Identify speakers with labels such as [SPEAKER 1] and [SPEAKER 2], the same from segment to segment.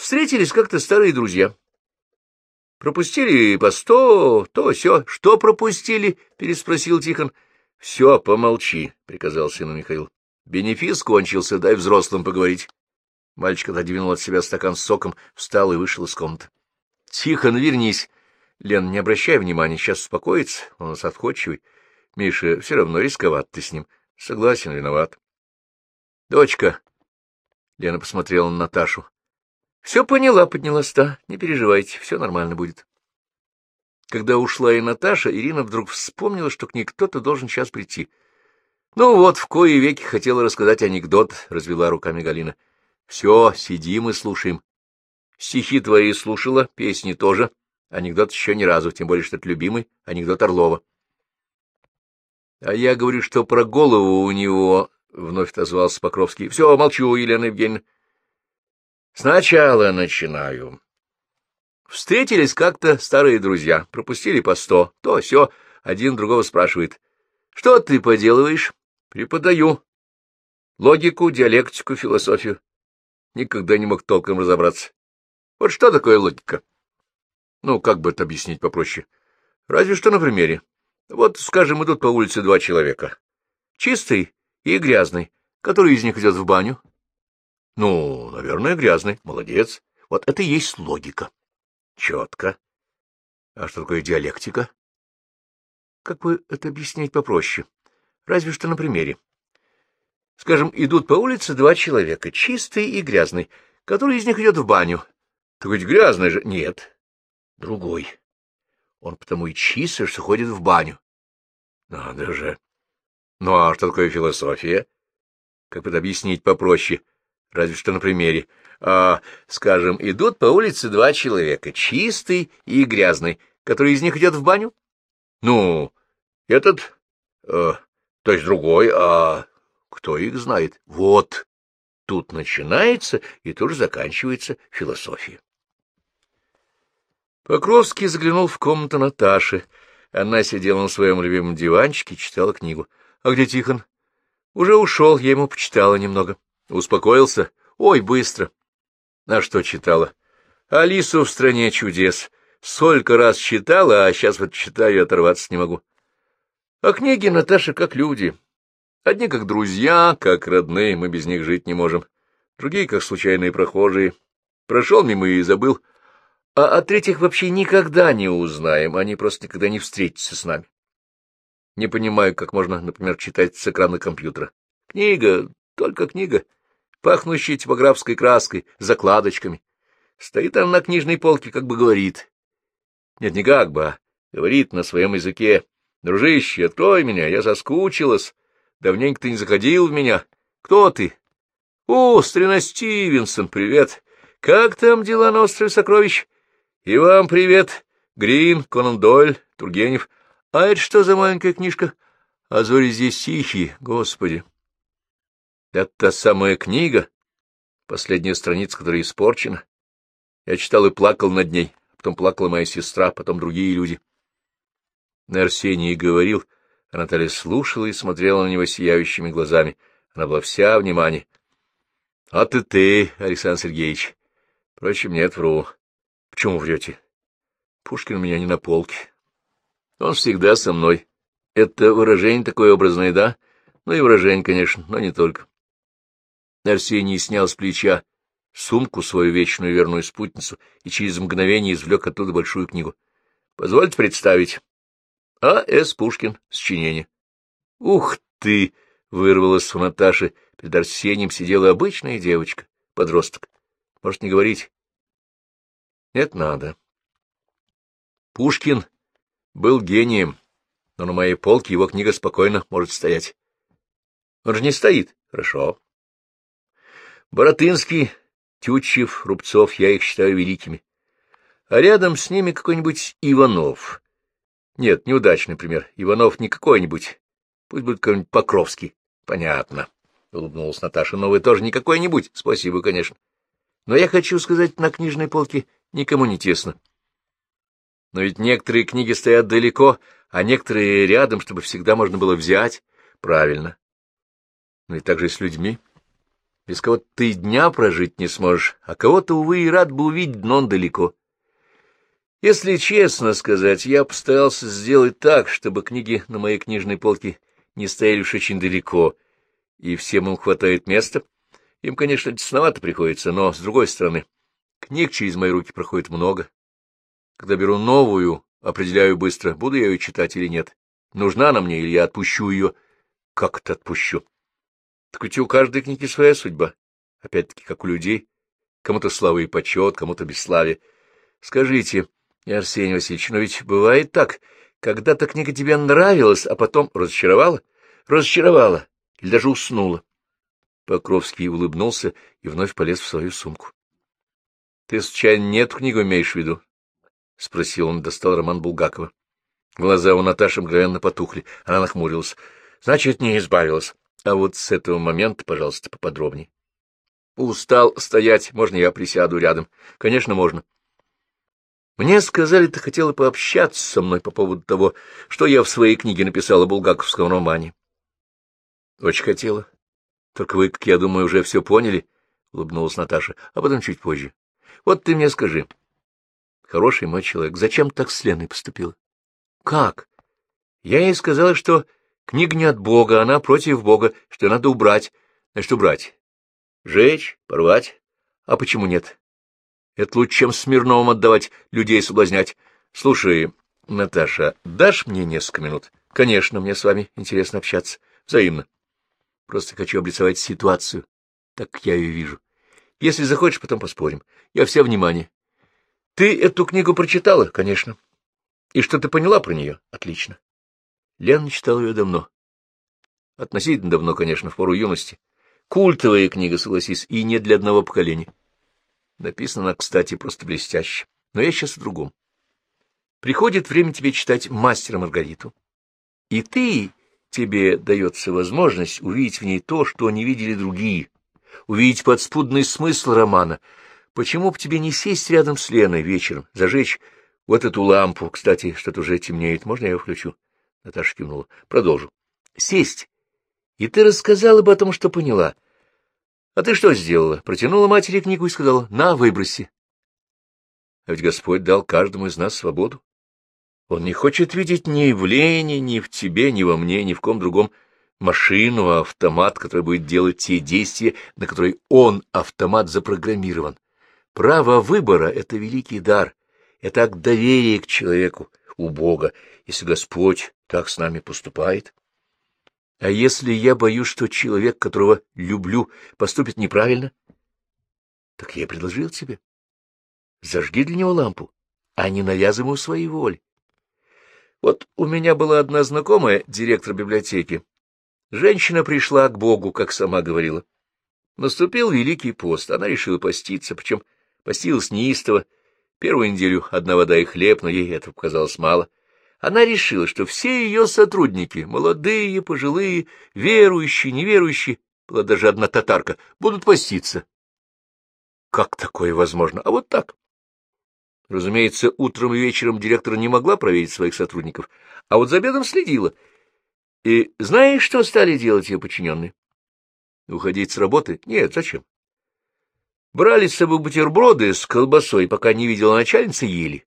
[SPEAKER 1] Встретились как-то старые друзья. Пропустили по сто, то все. Что пропустили? — переспросил Тихон. — Все, помолчи, — приказал сыну Михаил. — Бенефис кончился, дай взрослым поговорить. Мальчик отодвинул от себя стакан с соком, встал и вышел из комнаты. — Тихон, вернись. Лен, не обращай внимания, сейчас успокоится, он у нас отходчивый. Миша, все равно рисковат ты с ним. Согласен, виноват. — Дочка. Лена посмотрела на Наташу. — Все поняла, поднялась та. Не переживайте, все нормально будет. Когда ушла и Наташа, Ирина вдруг вспомнила, что к ней кто-то должен сейчас прийти. — Ну вот, в кои веки хотела рассказать анекдот, — развела руками Галина. — Все, сидим и слушаем. Стихи твои слушала, песни тоже. Анекдот еще ни разу, тем более, что это любимый анекдот Орлова. — А я говорю, что про голову у него, — вновь отозвался Покровский. — Все, молчу, Елена Евгеньевна. — Сначала начинаю. Встретились как-то старые друзья, пропустили по сто, то все, один другого спрашивает. — Что ты поделываешь? — Преподаю. Логику, диалектику, философию. Никогда не мог толком разобраться. Вот что такое логика? Ну, как бы это объяснить попроще? Разве что на примере. Вот, скажем, идут по улице два человека. Чистый и грязный. Который из них идет в баню? Ну, наверное, грязный. Молодец. Вот это и есть логика. Четко. А что такое диалектика? Как бы это объяснить попроще? Разве что на примере. Скажем, идут по улице два человека, чистый и грязный. Который из них идет в баню? Так ведь грязный же... Нет. Другой. Он потому и чистый, что ходит в баню. Надо же. Ну а что такое философия? Как это объяснить попроще? Разве что на примере а, скажем, идут по улице два человека, чистый и грязный, который из них идет в баню? Ну, этот, э, то есть другой, а кто их знает? Вот, тут начинается и тут же заканчивается философия. Покровский заглянул в комнату Наташи. Она сидела на своем любимом диванчике и читала книгу. — А где Тихон? — Уже ушел, я ему почитала немного. — Успокоился? — Ой, быстро. А что читала? Алису в стране чудес. Сколько раз читала, а сейчас вот читаю и оторваться не могу. А книги Наташа как люди. Одни как друзья, как родные, мы без них жить не можем. Другие как случайные прохожие. Прошел мимо и забыл. А от третьих вообще никогда не узнаем, они просто никогда не встретятся с нами. Не понимаю, как можно, например, читать с экрана компьютера. Книга, только книга пахнущей типографской краской, закладочками. Стоит она на книжной полке, как бы говорит. Нет, не как бы, а говорит на своем языке. Дружище, открой меня, я соскучилась. Давненько ты не заходил в меня. Кто ты? О, Стрина Стивенсон, привет. Как там дела на острове Сокровищ? И вам привет. Грин, Конан Дойль, Тургенев. А это что за маленькая книжка? А зори здесь тихие, господи. Это та самая книга, последняя страница, которая испорчена. Я читал и плакал над ней, потом плакала моя сестра, потом другие люди. На Арсении говорил, а Наталья слушала и смотрела на него сияющими глазами. Она была вся внимание. — А ты ты, Александр Сергеевич. Впрочем, нет, вру. Почему врете? Пушкин у меня не на полке. Он всегда со мной. Это выражение такое образное, да? Ну и выражение, конечно, но не только. Арсений снял с плеча сумку, свою вечную верную спутницу, и через мгновение извлек оттуда большую книгу. — Позвольте представить. А. С. Пушкин. Сочинение. — Ух ты! — вырвалась у Наташи. Перед Арсением сидела обычная девочка, подросток. — Может, не говорить? — Нет, надо. Пушкин был гением, но на моей полке его книга спокойно может стоять. Он же не стоит. Хорошо. Боротынский, Тютчев, Рубцов, я их считаю великими. А рядом с ними какой-нибудь Иванов. Нет, неудачный пример. Иванов не какой-нибудь. Пусть будет какой-нибудь Покровский. Понятно, — улыбнулась Наташа. Но вы тоже не какой-нибудь. Спасибо, конечно. Но я хочу сказать, на книжной полке никому не тесно. Но ведь некоторые книги стоят далеко, а некоторые рядом, чтобы всегда можно было взять. Правильно. Но и так же и с людьми. Без кого ты дня прожить не сможешь, а кого-то, увы, и рад бы увидеть, но он далеко. Если честно сказать, я постарался сделать так, чтобы книги на моей книжной полке не стояли уж очень далеко, и всем им хватает места. Им, конечно, тесновато приходится, но, с другой стороны, книг через мои руки проходит много. Когда беру новую, определяю быстро, буду я ее читать или нет. Нужна она мне, или я отпущу ее. Как это отпущу? Так ведь у каждой книги своя судьба. Опять-таки, как у людей. Кому-то слава и почет, кому-то бесславие. Скажите, Арсений Васильевич, но ведь бывает так. Когда-то книга тебе нравилась, а потом разочаровала? Разочаровала. Или даже уснула. Покровский улыбнулся и вновь полез в свою сумку. — Ты, случайно, нет книгу имеешь в виду? — спросил он, достал роман Булгакова. Глаза у Наташи мгновенно потухли. Она нахмурилась. — Значит, не избавилась. А вот с этого момента, пожалуйста, поподробнее. — Устал стоять. Можно я присяду рядом? — Конечно, можно. — мне сказали, ты хотела пообщаться со мной по поводу того, что я в своей книге написала о булгаковском романе. — Очень хотела. Только вы, как я думаю, уже все поняли, — улыбнулась Наташа, — а потом чуть позже. Вот ты мне скажи. Хороший мой человек, зачем так с Леной поступила? — Как? Я ей сказала, что книга не от Бога, она против Бога, что надо убрать. Значит, убрать. Жечь, порвать. А почему нет? Это лучше, чем Смирновым отдавать, людей соблазнять. Слушай, Наташа, дашь мне несколько минут? Конечно, мне с вами интересно общаться. Взаимно. Просто хочу обрисовать ситуацию, так я ее вижу. Если захочешь, потом поспорим. Я вся внимание. Ты эту книгу прочитала? Конечно. И что ты поняла про нее? Отлично. Лена читала ее давно. Относительно давно, конечно, в пору юности. Культовая книга, согласись, и не для одного поколения. Написано она, кстати, просто блестяще. Но я сейчас о другом. Приходит время тебе читать «Мастера Маргариту». И ты, тебе дается возможность увидеть в ней то, что не видели другие, увидеть подспудный смысл романа. Почему бы тебе не сесть рядом с Леной вечером, зажечь вот эту лампу? Кстати, что-то уже темнеет. Можно я ее включу? Наташа кивнула. Продолжу. Сесть. И ты рассказала бы о том, что поняла. А ты что сделала? Протянула матери книгу и сказала, на, выброси. А ведь Господь дал каждому из нас свободу. Он не хочет видеть ни в Лене, ни в тебе, ни во мне, ни в ком другом машину, а автомат, который будет делать те действия, на которые он, автомат, запрограммирован. Право выбора — это великий дар, это акт доверия к человеку, у Бога, если Господь так с нами поступает. А если я боюсь, что человек, которого люблю, поступит неправильно? Так я предложил тебе. Зажги для него лампу, а не навязывай ему своей воли. Вот у меня была одна знакомая, директор библиотеки. Женщина пришла к Богу, как сама говорила. Наступил Великий пост, она решила поститься, причем постилась неистово. Первую неделю одна вода и хлеб, но ей это показалось мало — она решила, что все ее сотрудники, молодые, пожилые, верующие, неверующие, была даже одна татарка, будут поститься. Как такое возможно? А вот так. Разумеется, утром и вечером директор не могла проверить своих сотрудников, а вот за обедом следила. И знаешь, что стали делать ее подчиненные? Уходить с работы? Нет, зачем? Брали с собой бутерброды с колбасой, пока не видела начальница, ели.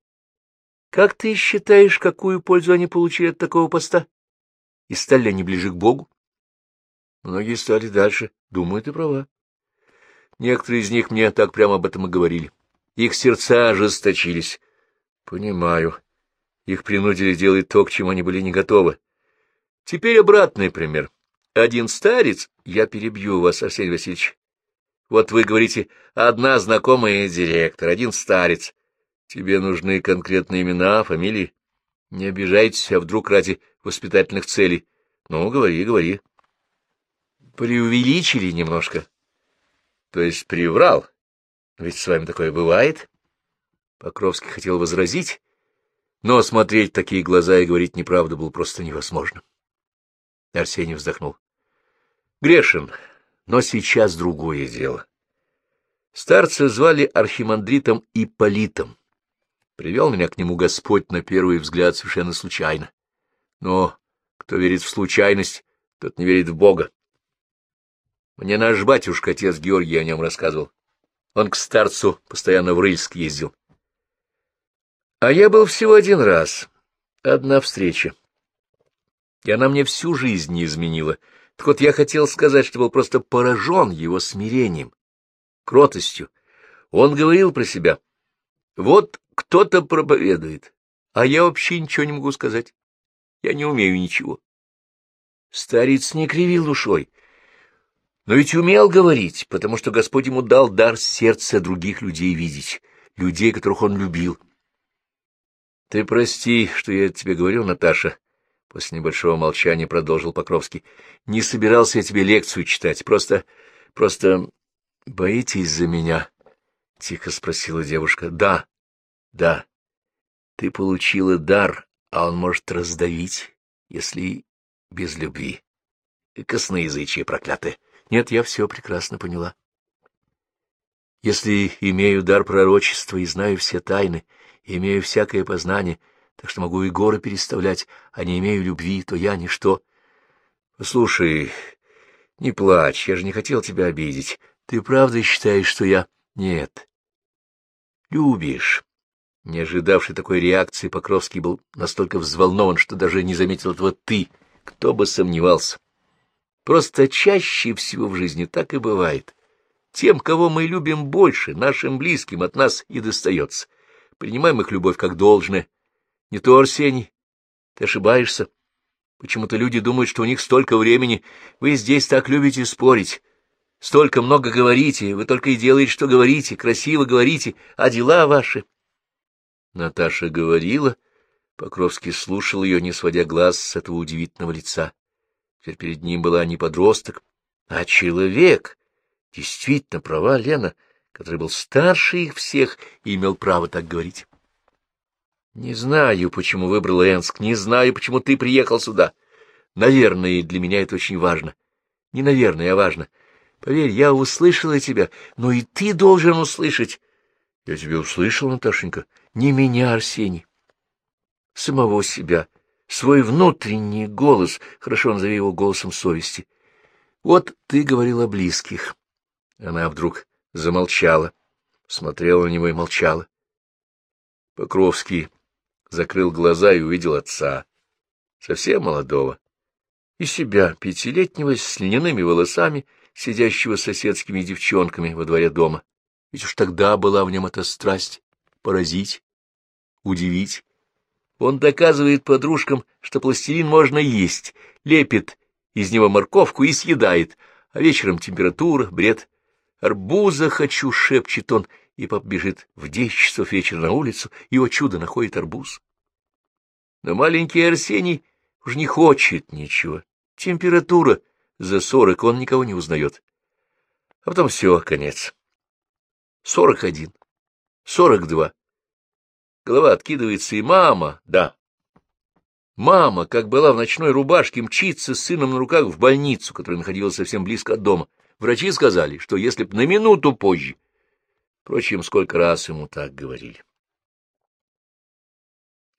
[SPEAKER 1] Как ты считаешь, какую пользу они получили от такого поста? И стали они ближе к Богу? Многие стали дальше. Думаю, ты права. Некоторые из них мне так прямо об этом и говорили. Их сердца ожесточились. Понимаю. Их принудили делать то, к чему они были не готовы. Теперь обратный пример. Один старец... Я перебью вас, Арсений Васильевич. Вот вы говорите, одна знакомая директор, один старец. Тебе нужны конкретные имена, фамилии? Не обижайтесь, а вдруг ради воспитательных целей. Ну, говори, говори. Преувеличили немножко. То есть приврал. Ведь с вами такое бывает. Покровский хотел возразить, но смотреть такие глаза и говорить неправду было просто невозможно. Арсений вздохнул. Грешен, но сейчас другое дело. Старца звали архимандритом Ипполитом. Привел меня к нему Господь на первый взгляд совершенно случайно. Но кто верит в случайность, тот не верит в Бога. Мне наш батюшка, отец Георгий, о нем рассказывал. Он к старцу постоянно в Рыльск ездил. А я был всего один раз. Одна встреча. И она мне всю жизнь не изменила. Так вот, я хотел сказать, что был просто поражен его смирением, кротостью. Он говорил про себя. Вот кто-то проповедует, а я вообще ничего не могу сказать. Я не умею ничего. Старец не кривил душой, но ведь умел говорить, потому что Господь ему дал дар сердца других людей видеть, людей, которых он любил. — Ты прости, что я тебе говорю, Наташа, — после небольшого молчания продолжил Покровский. — Не собирался я тебе лекцию читать, просто... просто... боитесь за меня? — тихо спросила девушка. — Да, да. Ты получила дар, а он может раздавить, если без любви. Косноязычие проклятое. Нет, я все прекрасно поняла. Если имею дар пророчества и знаю все тайны, имею всякое познание, так что могу и горы переставлять, а не имею любви, то я ничто. Послушай, не плачь, я же не хотел тебя обидеть. Ты правда считаешь, что я... Нет. Любишь. Не ожидавший такой реакции, Покровский был настолько взволнован, что даже не заметил этого ты. Кто бы сомневался. Просто чаще всего в жизни так и бывает. Тем, кого мы любим больше, нашим близким, от нас и достается. Принимаем их любовь как должное. Не то, Арсений, ты ошибаешься. Почему-то люди думают, что у них столько времени. Вы здесь так любите спорить. Столько много говорите, вы только и делаете, что говорите, красиво говорите, а дела ваши... Наташа говорила, Покровский слушал ее, не сводя глаз с этого удивительного лица. Теперь перед ним была не подросток, а человек. Действительно, права Лена, который был старше их всех и имел право так говорить. Не знаю, почему выбрал Энск, не знаю, почему ты приехал сюда. Наверное, для меня это очень важно. Не наверное, а важно. Поверь, я услышала тебя, но и ты должен услышать. Я тебя услышал, Наташенька. Не меня, Арсений. Самого себя свой внутренний голос, хорошо назови его голосом совести. Вот ты говорил о близких. Она вдруг замолчала, смотрела на него и молчала. Покровский закрыл глаза и увидел отца, совсем молодого, и себя, пятилетнего, с льняными волосами, сидящего с соседскими девчонками во дворе дома. Ведь уж тогда была в нем эта страсть поразить, удивить, он доказывает подружкам, что пластилин можно есть, лепит из него морковку и съедает, а вечером температура, бред. «Арбуза хочу!» — шепчет он, и пап бежит в десять часов вечера на улицу, и, о чудо, находит арбуз. Но маленький Арсений уж не хочет ничего. Температура за сорок, он никого не узнает. А потом все, конец. Сорок один, сорок два. Голова откидывается, и мама, да. Мама, как была в ночной рубашке, мчится с сыном на руках в больницу, которая находилась совсем близко от дома. Врачи сказали, что если б на минуту позже... Впрочем, сколько раз ему так говорили.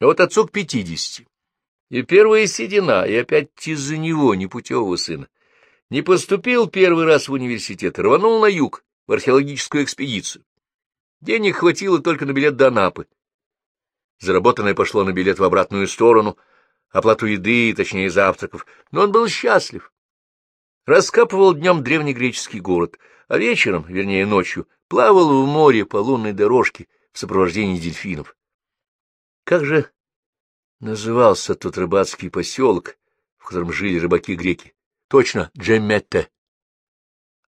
[SPEAKER 1] А вот отцу к пятидесяти. И первая седина, и опять из-за него, непутевого сына. Не поступил первый раз в университет, рванул на юг, в археологическую экспедицию. Денег хватило только на билет до Анапы. Заработанное пошло на билет в обратную сторону, оплату еды, точнее завтраков, но он был счастлив. Раскапывал днем древнегреческий город, а вечером, вернее ночью, плавал в море по лунной дорожке в сопровождении дельфинов. Как же назывался тот рыбацкий поселок, в котором жили рыбаки-греки? Точно, Джемметте.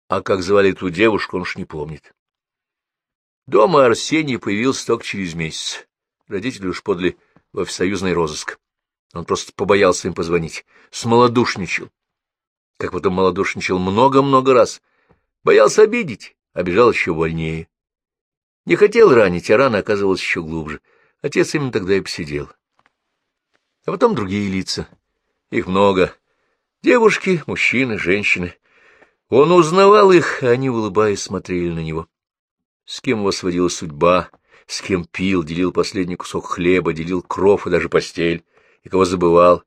[SPEAKER 1] А как звали ту девушку, он уж не помнит. Дома Арсений появился только через месяц. Родители уж подали во всесоюзный розыск. Он просто побоялся им позвонить. Смолодушничал. Как потом малодушничал много-много раз. Боялся обидеть, обижал еще больнее. Не хотел ранить, а рана оказывалась еще глубже. Отец именно тогда и посидел. А потом другие лица. Их много. Девушки, мужчины, женщины. Он узнавал их, а они, улыбаясь, смотрели на него. С кем его сводила судьба, с кем пил, делил последний кусок хлеба, делил кров и даже постель, и кого забывал.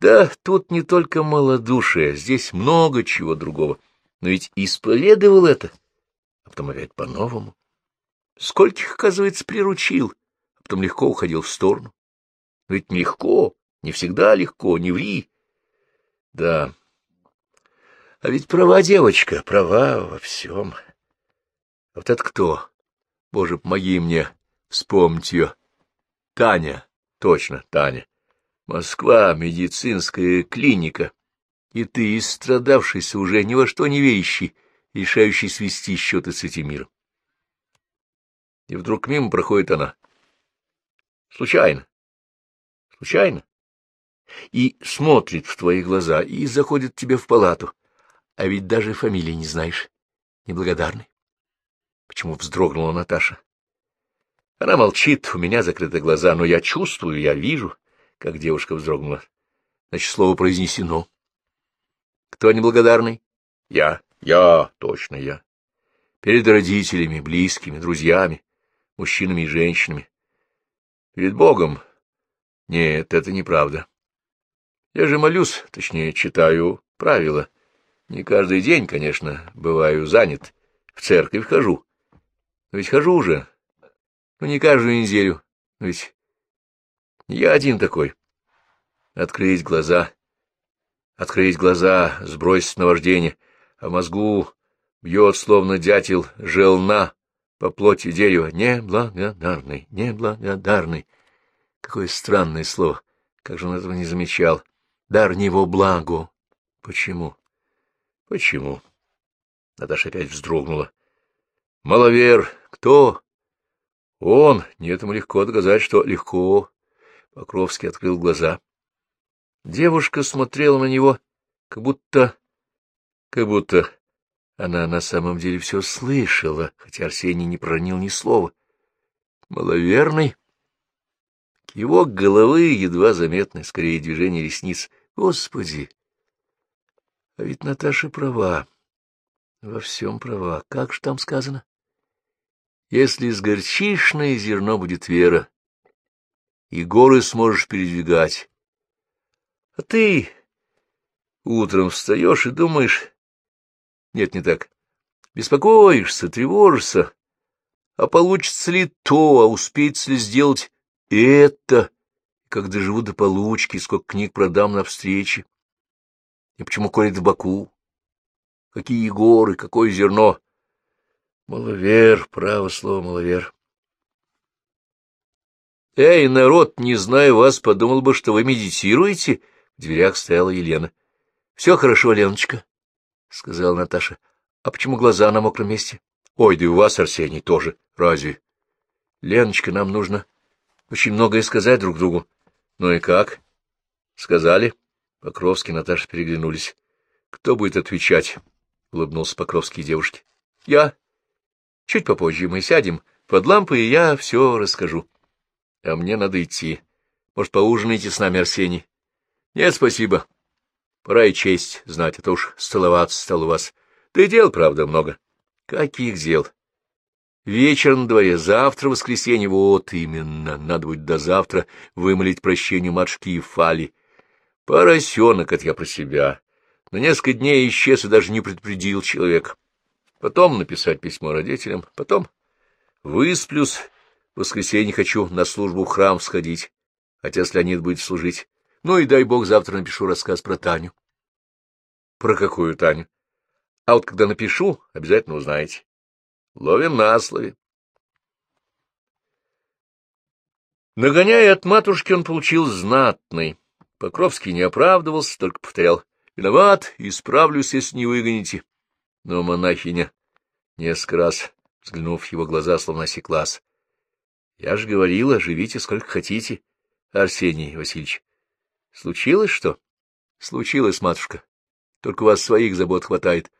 [SPEAKER 1] Да, тут не только малодушие, здесь много чего другого. Но ведь исповедовал это, а потом опять по-новому. Скольких, оказывается, приручил, а потом легко уходил в сторону. Ведь легко, не всегда легко, не ври. Да, а ведь права девочка, права во всем. Вот это кто? Боже, помоги мне вспомнить ее. Таня, точно, Таня. Москва, медицинская клиника. И ты, истрадавшийся уже ни во что не верящий, решающий свести счеты с этим миром. И вдруг мимо проходит она. Случайно. Случайно. И смотрит в твои глаза, и заходит тебе в палату. А ведь даже фамилии не знаешь. Неблагодарный. Почему вздрогнула Наташа? Она молчит, у меня закрыты глаза, но я чувствую, я вижу, как девушка вздрогнула. Значит, слово произнесено. Кто неблагодарный? Я. Я, точно я. Перед родителями, близкими, друзьями, мужчинами и женщинами. Перед Богом? Нет, это неправда. Я же молюсь, точнее, читаю правила. Не каждый день, конечно, бываю занят. В церковь хожу. Но ведь хожу уже. Ну, не каждую неделю. Но ведь я один такой. Открыть глаза. Открыть глаза, сбросить наваждение. А мозгу бьет, словно дятел, желна по плоти дерева. Неблагодарный, неблагодарный. Какое странное слово. Как же он этого не замечал? Дар него благо. Почему? — Почему? Наташа опять вздрогнула. — Маловер. Кто? — Он. Нет, ему легко доказать, что легко. Покровский открыл глаза. Девушка смотрела на него, как будто... как будто она на самом деле все слышала, хотя Арсений не проронил ни слова. Маловерный. Его головы едва заметны, скорее, движение ресниц. Господи! А ведь Наташа права. Во всем права. Как же там сказано? Если с горчишное зерно будет вера, и горы сможешь передвигать. А ты утром встаешь и думаешь... Нет, не так. Беспокоишься, тревожишься. А получится ли то, а успеется ли сделать это? Как доживу до получки, сколько книг продам на встрече? И почему колет в боку? Какие горы, какое зерно? Маловер, право слово, маловер. Эй, народ, не знаю вас, подумал бы, что вы медитируете. В дверях стояла Елена. — Все хорошо, Леночка, — сказала Наташа. — А почему глаза на мокром месте? — Ой, да и у вас, Арсений, тоже. Разве? — Леночка, нам нужно очень многое сказать друг другу. — Ну и как? — Сказали. — Покровский и Наташа переглянулись. — Кто будет отвечать? — улыбнулся Покровский девушке. — Я. Чуть попозже мы сядем под лампой, и я все расскажу. — А мне надо идти. Может, поужинаете с нами, Арсений? — Нет, спасибо. Пора и честь знать, а то уж столоваться стал у вас. И дел, правда, много. — Каких дел? Вечер на дворе, завтра воскресенье, вот именно. Надо будет до завтра вымолить прощение матушки и Фали. Поросенок, это я про себя. На несколько дней исчез и даже не предупредил человек. Потом написать письмо родителям, потом высплюсь. В воскресенье хочу на службу в храм сходить, с Леонид будет служить. Ну и дай бог завтра напишу рассказ про Таню. Про какую Таню? А вот когда напишу, обязательно узнаете. Ловим на слове. Нагоняя от матушки, он получил знатный. Покровский не оправдывался, только повторял «Виноват, исправлюсь, если не выгоните». Но монахиня несколько раз, взглянув в его глаза, словно осеклась. — Я же говорила, живите сколько хотите, Арсений Васильевич. — Случилось что? — Случилось, матушка. Только у вас своих забот хватает.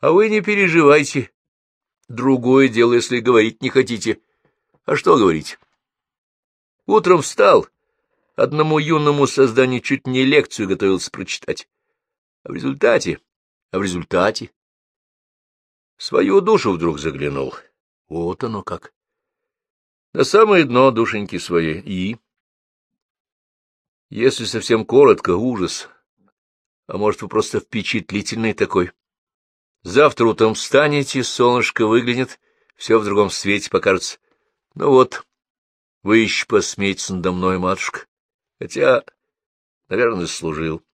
[SPEAKER 1] А вы не переживайте. Другое дело, если говорить не хотите. А что говорить? Утром встал, Одному юному созданию чуть не лекцию готовился прочитать. А в результате... А в результате... свою душу вдруг заглянул. Вот оно как. На самое дно душеньки своей. И... Если совсем коротко, ужас. А может, вы просто впечатлительный такой. Завтра утром встанете, солнышко выглянет, все в другом свете покажется. Ну вот, вы еще посмейтесь надо мной, матушка. Хотя, наверное, служил.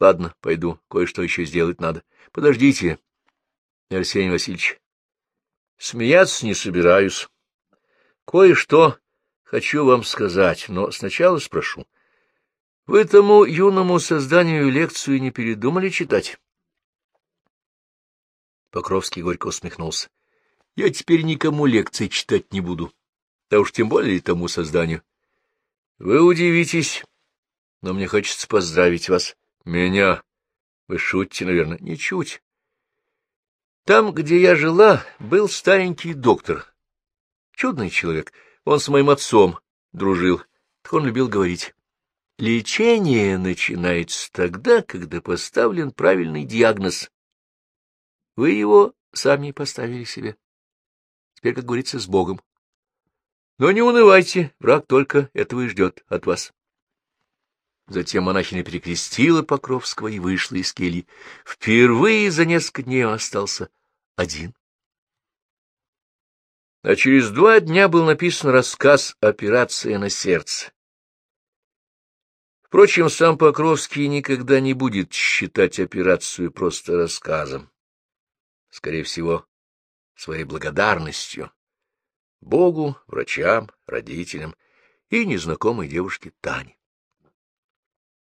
[SPEAKER 1] Ладно, пойду, кое-что еще сделать надо. Подождите, Арсений Васильевич. Смеяться не собираюсь. Кое-что хочу вам сказать, но сначала спрошу. Вы тому юному созданию лекцию не передумали читать? Покровский горько усмехнулся. — Я теперь никому лекции читать не буду, да уж тем более тому созданию. — Вы удивитесь, но мне хочется поздравить вас. — Меня? Вы шутите, наверное. — Ничуть. Там, где я жила, был старенький доктор. Чудный человек. Он с моим отцом дружил. Так он любил говорить. Лечение начинается тогда, когда поставлен правильный диагноз. Вы его сами поставили себе. Теперь, как говорится, с Богом. Но не унывайте, враг только этого и ждет от вас. Затем монахиня перекрестила Покровского и вышла из кельи. Впервые за несколько дней он остался один. А через два дня был написан рассказ «Операция на сердце». Впрочем, сам Покровский никогда не будет считать операцию просто рассказом скорее всего, своей благодарностью Богу, врачам, родителям и незнакомой девушке Тане.